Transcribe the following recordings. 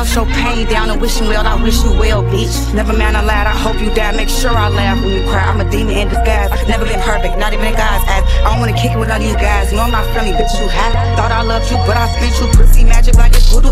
I'll show pain down and wishing well. I wish you well, bitch. Never man I lied. I hope you die. Make sure I laugh when you cry. I'm a demon in disguise. Never been perfect, not even in God's eyes. I don't wanna kick it with none of you guys. You know I'm not friendly, bitch. You have thought I loved you, but I spent you pussy magic like it's voodoo.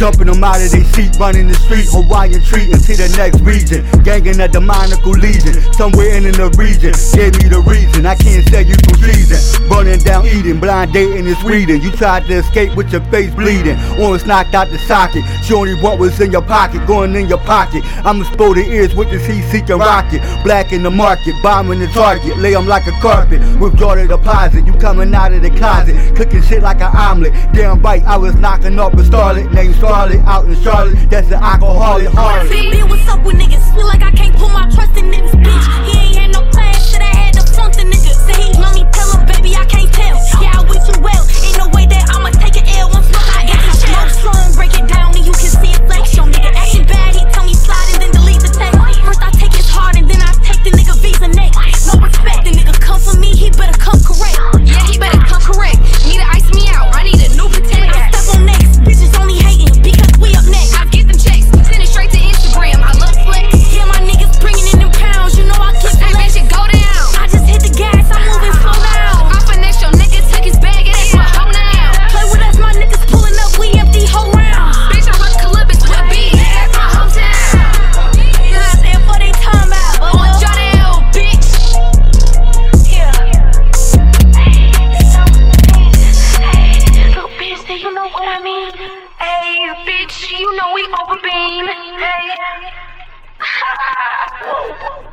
Jumping them out of their seat, running the street, Hawaiian treat into the next region. Ganging the demonical legion, somewhere in the region. Gave me the reason, I can't say you from treason. Burning down Eden, blind dating in Sweden. You tried to escape with your face bleeding. Once knocked out the socket. Only what was in your pocket, going in your pocket. I'm exploding ears with this heat seeking rocket. Black in the market, bombing the target. Lay 'em like a carpet, withdraw the deposit. You coming out of the closet, cooking shit like an omelet. Damn right, I was knocking up a starlet named Out in Charlotte. That's an alcoholic harlot. Baby, what's up with niggas? Feel like I can't put my trust in niggas, you know what I mean? Hey, bitch, you know we over bean. Hey.